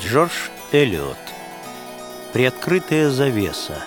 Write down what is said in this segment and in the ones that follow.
Джордж Эллиот. Приоткрытая завеса.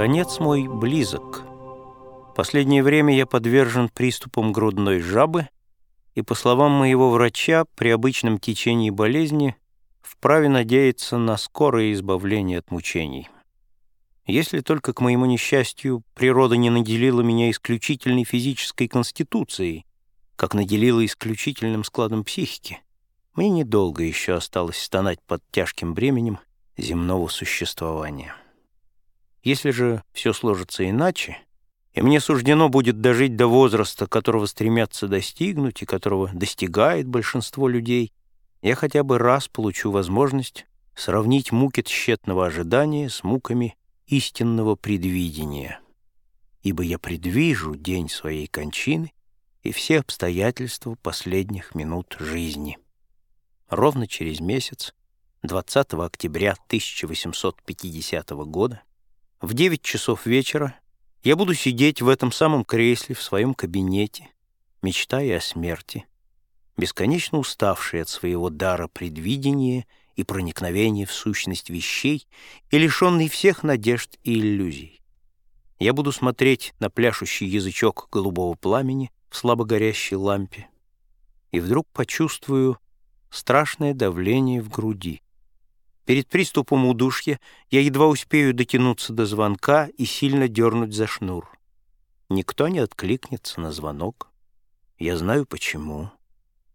Конец мой близок. Последнее время я подвержен приступам грудной жабы, и, по словам моего врача, при обычном течении болезни вправе надеяться на скорое избавление от мучений. Если только, к моему несчастью, природа не наделила меня исключительной физической конституцией, как наделила исключительным складом психики, мне недолго еще осталось стонать под тяжким бременем земного существования. Если же все сложится иначе, и мне суждено будет дожить до возраста, которого стремятся достигнуть и которого достигает большинство людей, я хотя бы раз получу возможность сравнить муки тщетного ожидания с муками истинного предвидения. Ибо я предвижу день своей кончины и все обстоятельства последних минут жизни. Ровно через месяц, 20 октября 1850 года, в 9 часов вечера я буду сидеть в этом самом кресле в своем кабинете, мечтая о смерти, бесконечно уставший от своего дара предвидения и проникновения в сущность вещей и лишенный всех надежд и иллюзий. Я буду смотреть на пляшущий язычок голубого пламени в слабо горящей лампе и вдруг почувствую страшное давление в груди. Перед приступом удушья я едва успею дотянуться до звонка и сильно дернуть за шнур. Никто не откликнется на звонок. Я знаю почему.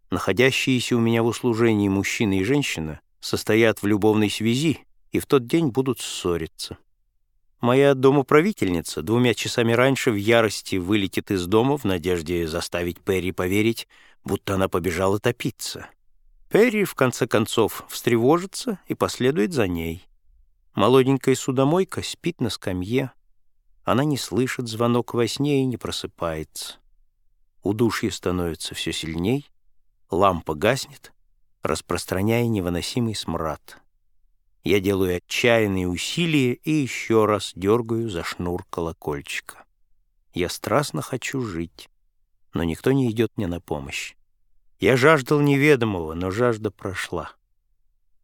Находящиеся у меня в услужении мужчина и женщина состоят в любовной связи и в тот день будут ссориться. Моя домоправительница двумя часами раньше в ярости вылетит из дома в надежде заставить Перри поверить, будто она побежала топиться. Перри, в конце концов, встревожится и последует за ней. Молоденькая судомойка спит на скамье. Она не слышит звонок во сне и не просыпается. Удушье становится все сильней, лампа гаснет, распространяя невыносимый смрад. Я делаю отчаянные усилия и еще раз дергаю за шнур колокольчика. Я страстно хочу жить, но никто не идет мне на помощь. Я жаждал неведомого, но жажда прошла.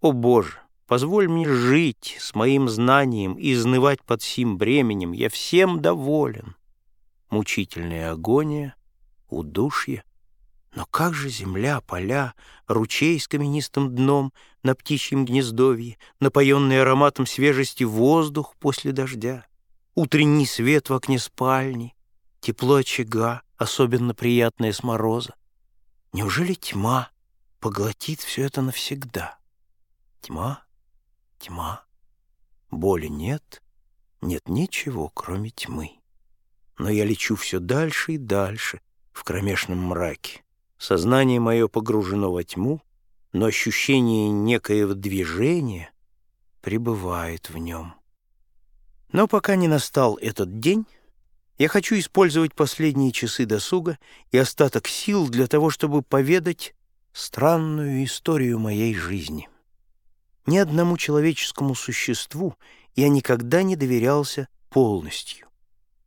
О, Боже, позволь мне жить с моим знанием и изнывать под сим бременем. Я всем доволен. Мучительная агония, удушье. Но как же земля, поля, ручей с каменистым дном на птичьем гнездовье, напоенный ароматом свежести воздух после дождя, утренний свет в окне спальни, тепло очага, особенно приятное с мороза. Неужели тьма поглотит все это навсегда? Тьма, тьма. Боли нет, нет ничего, кроме тьмы. Но я лечу все дальше и дальше в кромешном мраке. Сознание мое погружено во тьму, но ощущение некоего движения пребывает в нем. Но пока не настал этот день, я хочу использовать последние часы досуга и остаток сил для того, чтобы поведать странную историю моей жизни. Ни одному человеческому существу я никогда не доверялся полностью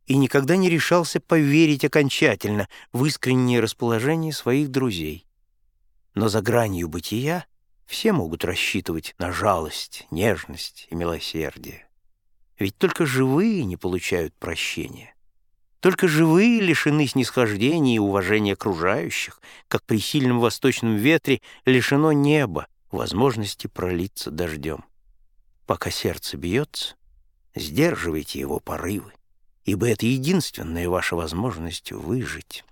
и никогда не решался поверить окончательно в искреннее расположение своих друзей. Но за гранью бытия все могут рассчитывать на жалость, нежность и милосердие. Ведь только живые не получают прощения. Только живые лишены снисхождения и уважения окружающих, как при сильном восточном ветре лишено неба возможности пролиться дождем. Пока сердце бьется, сдерживайте его порывы, ибо это единственная ваша возможность выжить.